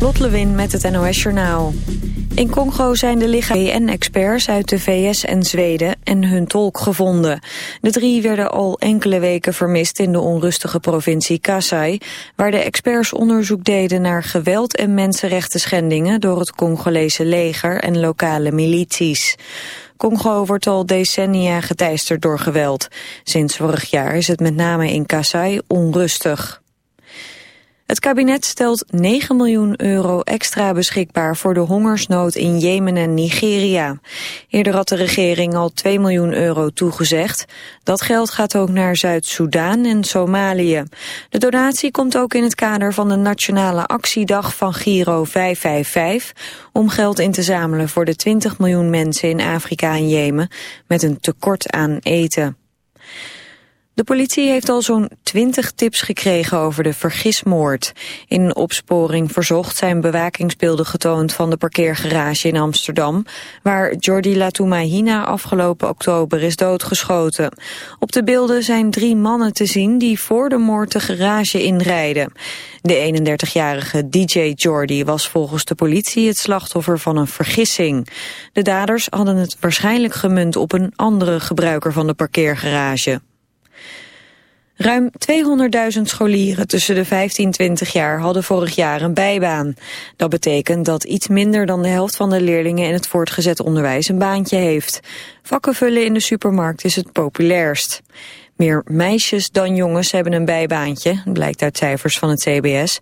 Lot Lewin met het NOS Journaal. In Congo zijn de lichamen en experts uit de VS en Zweden en hun tolk gevonden. De drie werden al enkele weken vermist in de onrustige provincie Kasai, waar de experts onderzoek deden naar geweld en mensenrechten schendingen door het Congolese leger en lokale milities. Congo wordt al decennia geteisterd door geweld. Sinds vorig jaar is het met name in Kasai onrustig. Het kabinet stelt 9 miljoen euro extra beschikbaar voor de hongersnood in Jemen en Nigeria. Eerder had de regering al 2 miljoen euro toegezegd. Dat geld gaat ook naar Zuid-Soedan en Somalië. De donatie komt ook in het kader van de Nationale Actiedag van Giro 555... om geld in te zamelen voor de 20 miljoen mensen in Afrika en Jemen... met een tekort aan eten. De politie heeft al zo'n 20 tips gekregen over de vergismoord. In opsporing verzocht zijn bewakingsbeelden getoond van de parkeergarage in Amsterdam, waar Jordi Latoumahina afgelopen oktober is doodgeschoten. Op de beelden zijn drie mannen te zien die voor de moord de garage inrijden. De 31-jarige DJ Jordi was volgens de politie het slachtoffer van een vergissing. De daders hadden het waarschijnlijk gemunt op een andere gebruiker van de parkeergarage. Ruim 200.000 scholieren tussen de 15 en 20 jaar hadden vorig jaar een bijbaan. Dat betekent dat iets minder dan de helft van de leerlingen in het voortgezet onderwijs een baantje heeft. Vakken vullen in de supermarkt is het populairst. Meer meisjes dan jongens hebben een bijbaantje, blijkt uit cijfers van het CBS,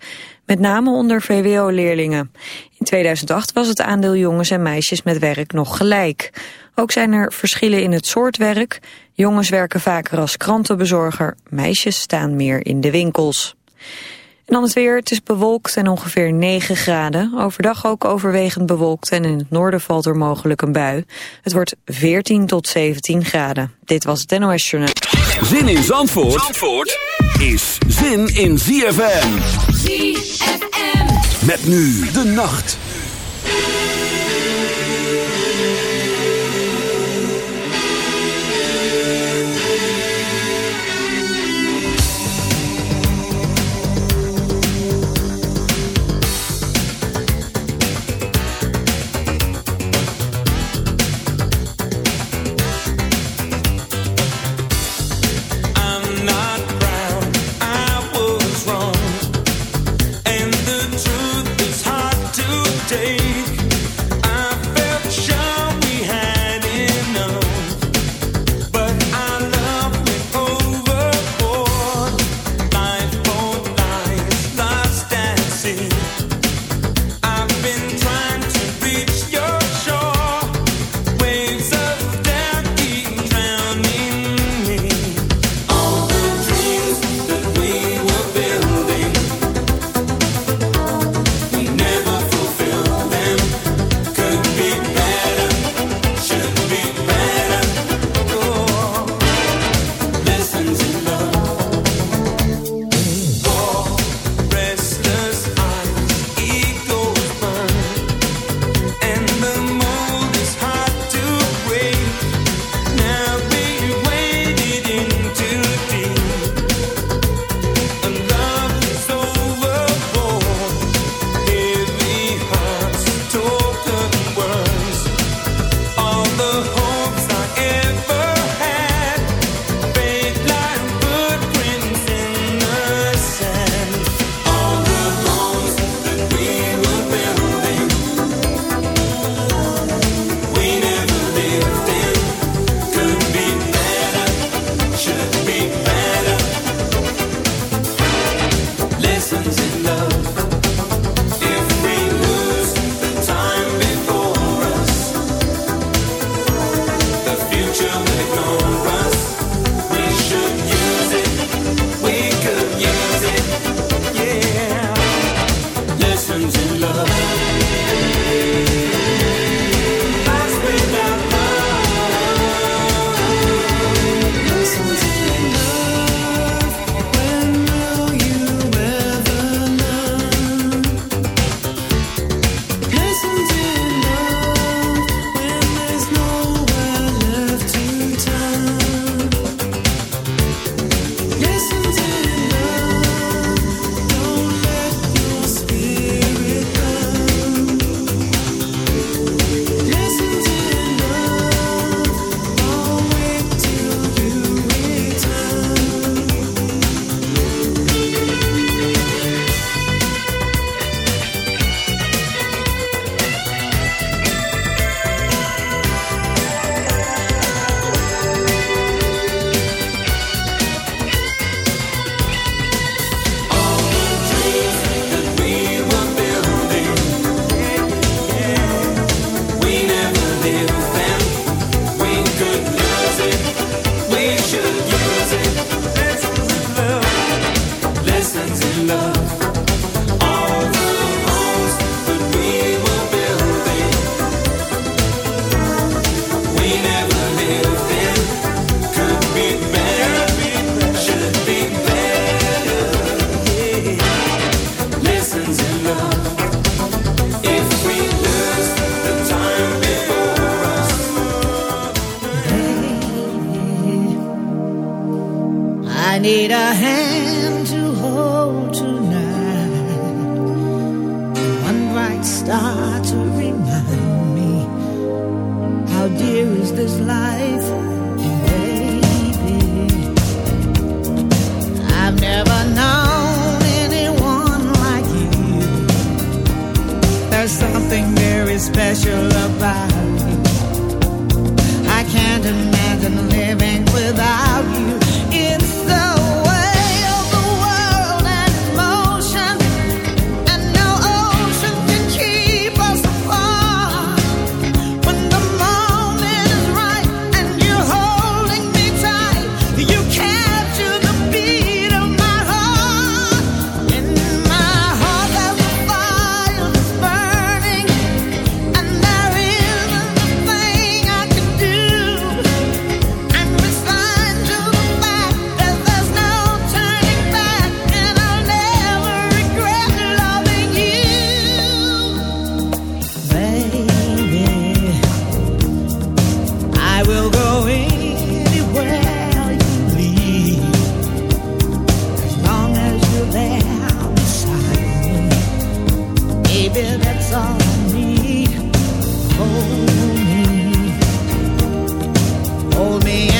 met name onder VWO-leerlingen. In 2008 was het aandeel jongens en meisjes met werk nog gelijk. Ook zijn er verschillen in het soort werk. Jongens werken vaker als krantenbezorger, meisjes staan meer in de winkels. En dan het weer, het is bewolkt en ongeveer 9 graden. Overdag ook overwegend bewolkt en in het noorden valt er mogelijk een bui. Het wordt 14 tot 17 graden. Dit was het NOS Journaal. Zin in Zandvoort, Zandvoort is zin in ZFM. ZFM. Met nu de nacht. baby, that's all I need. Hold me, hold me.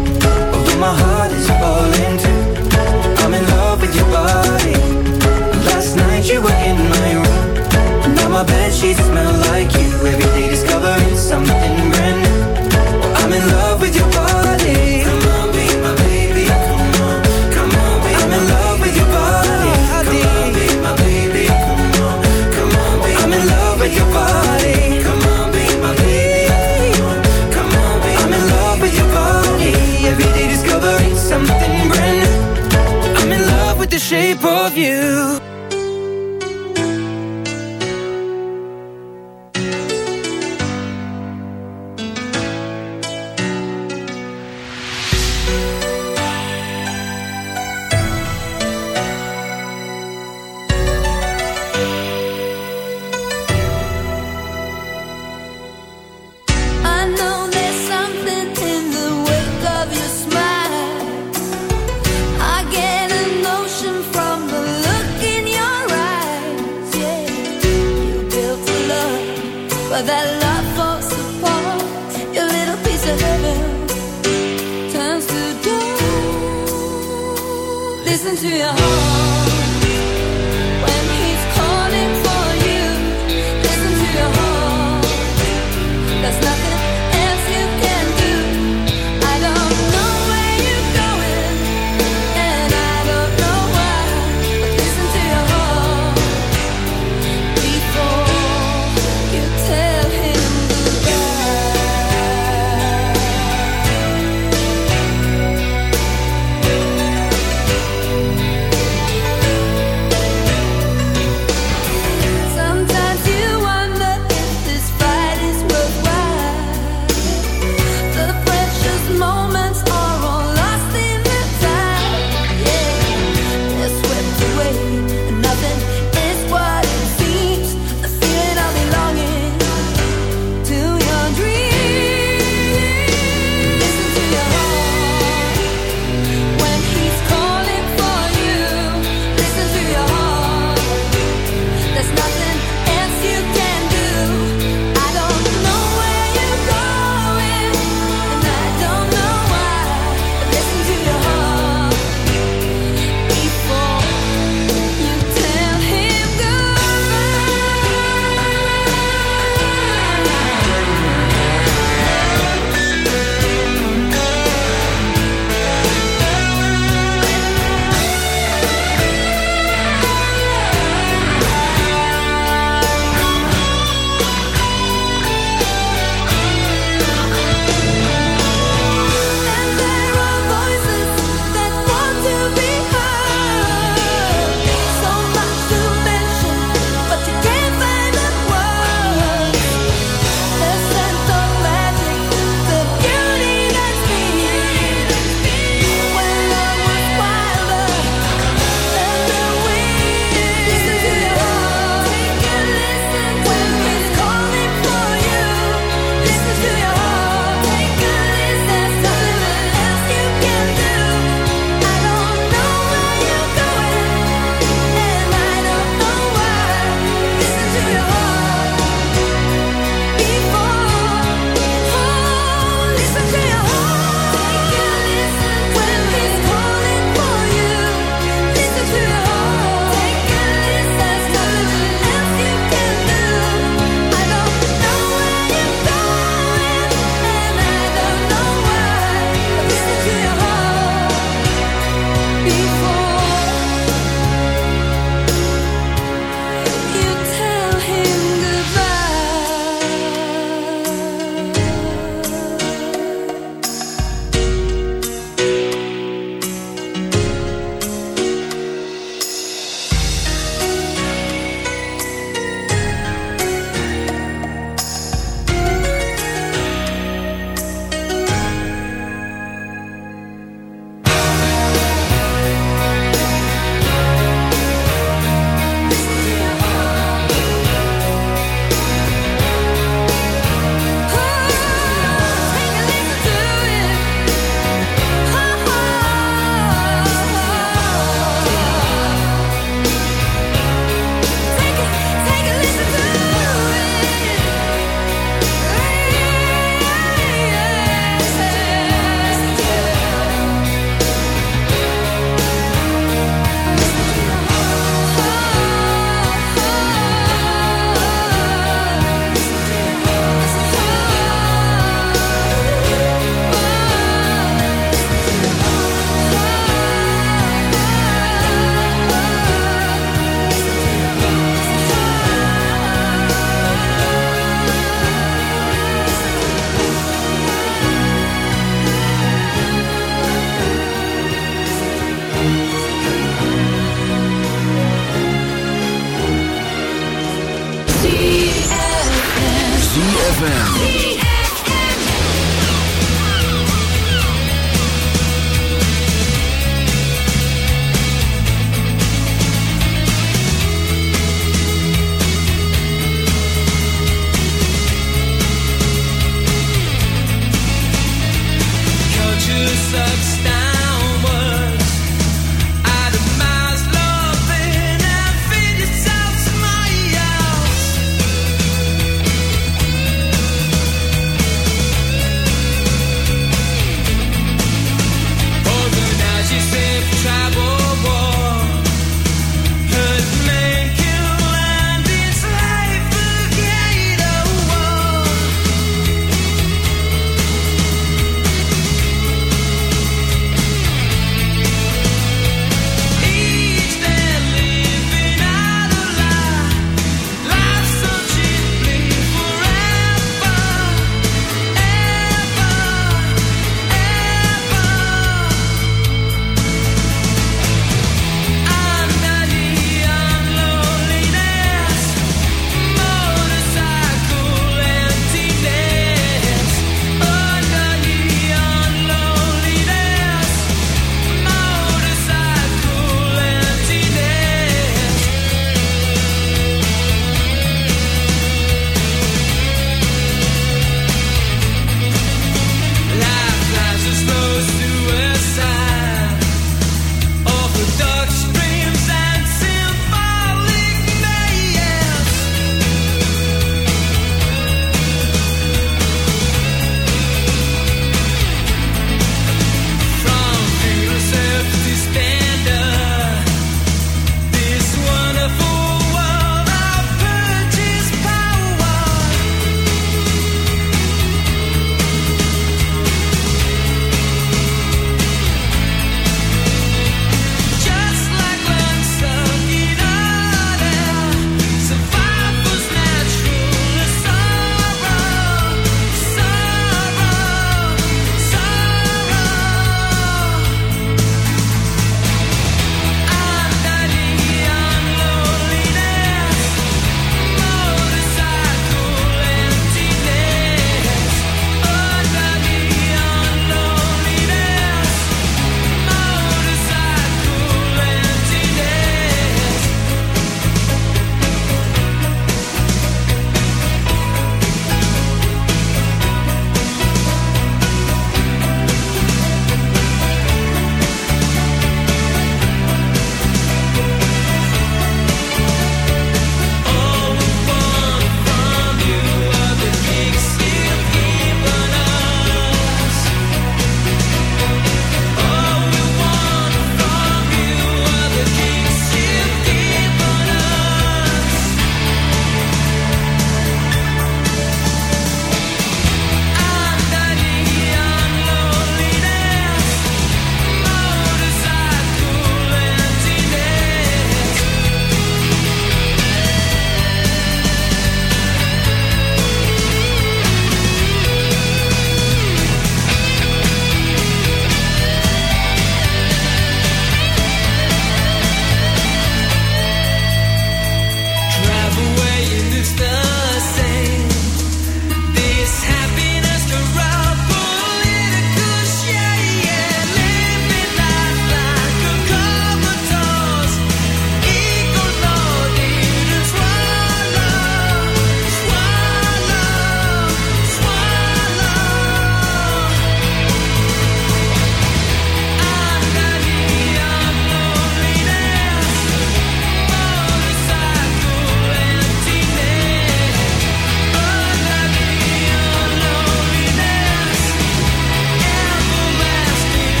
my heart is falling too. I'm in love with your body. Last night you were in my room. Now my bed sheets smell like you. Every day discovering something brand new. I'm in love with your of you. tu as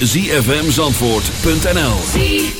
www.zfmzandvoort.nl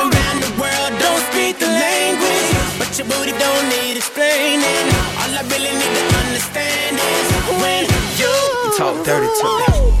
Dirty to me.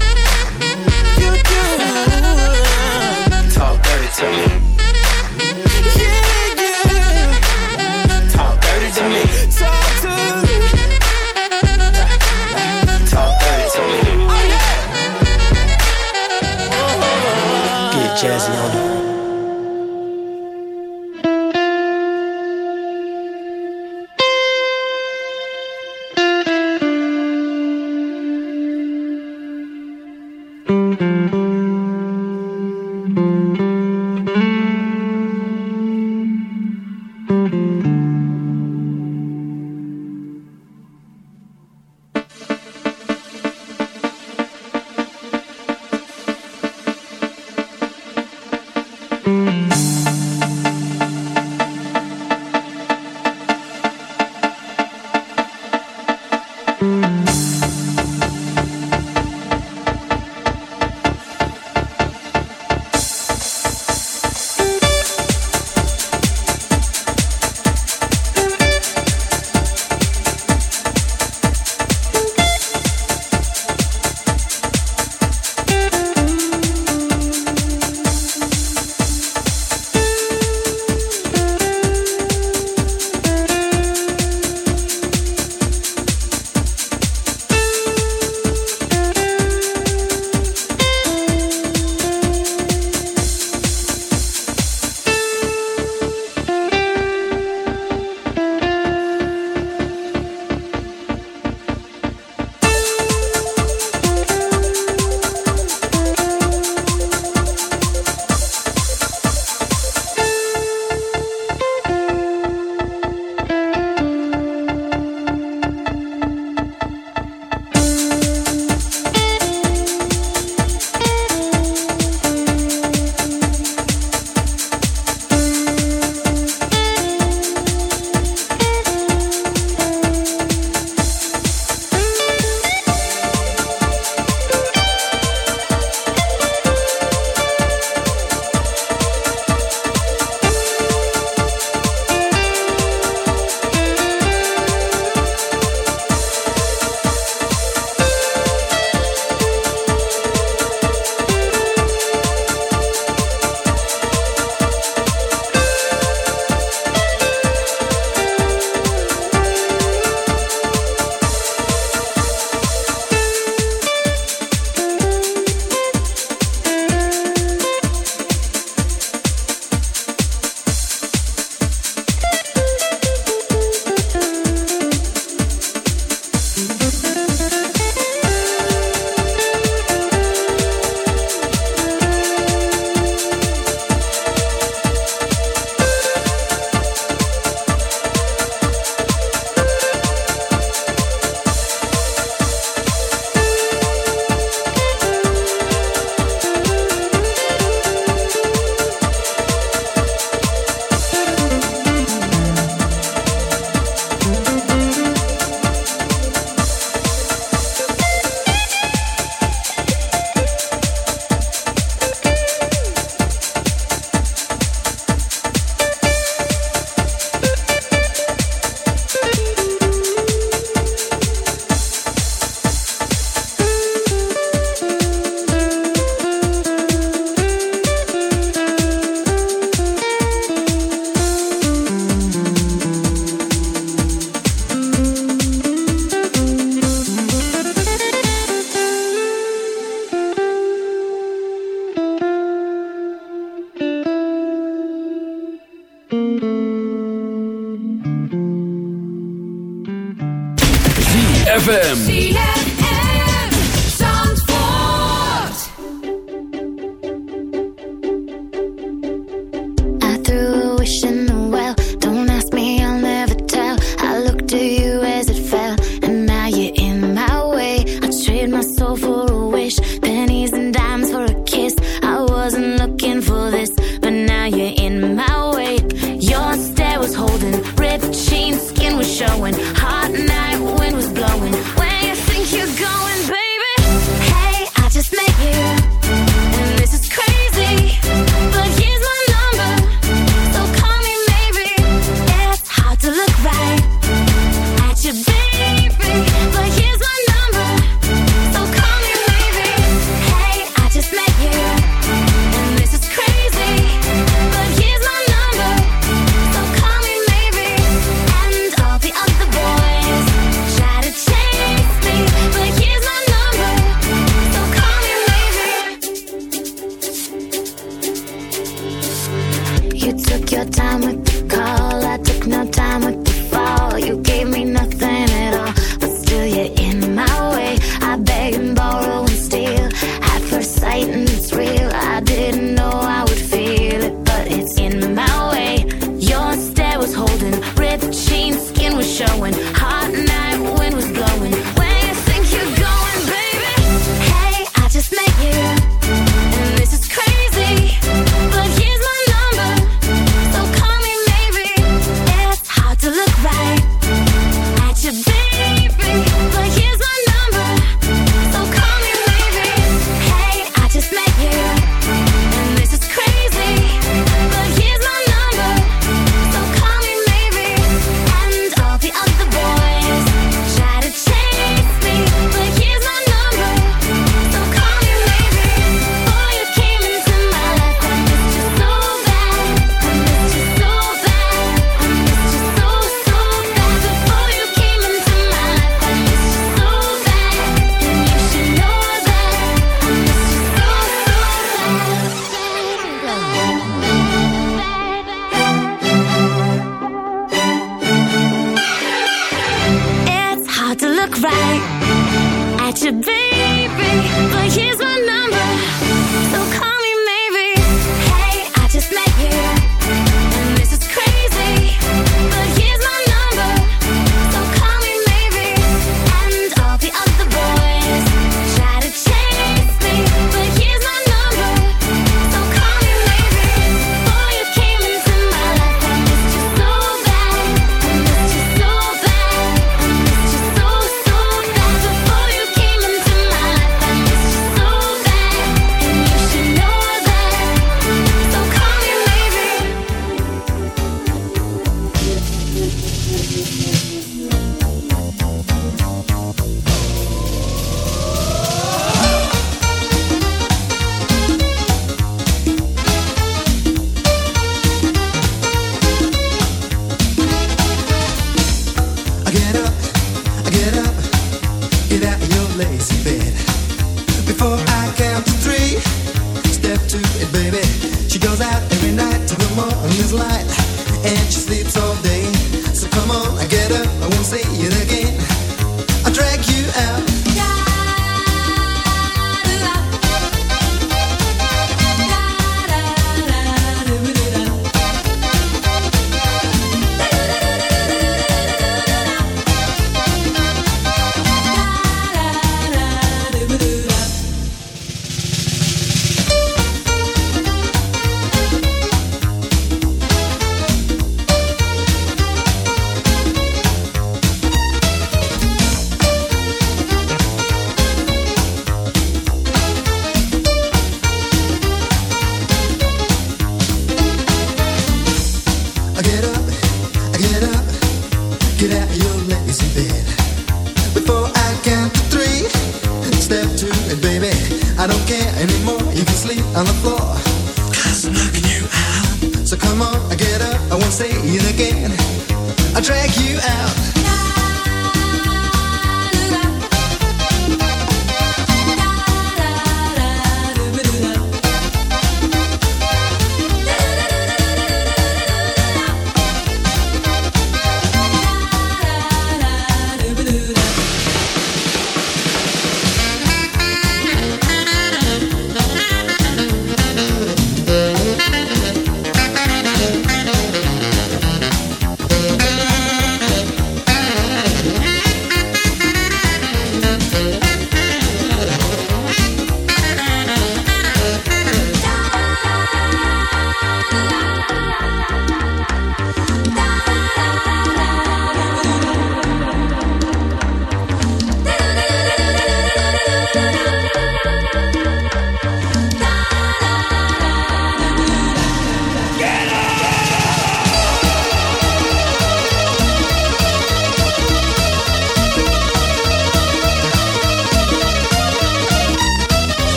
At you,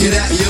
get out your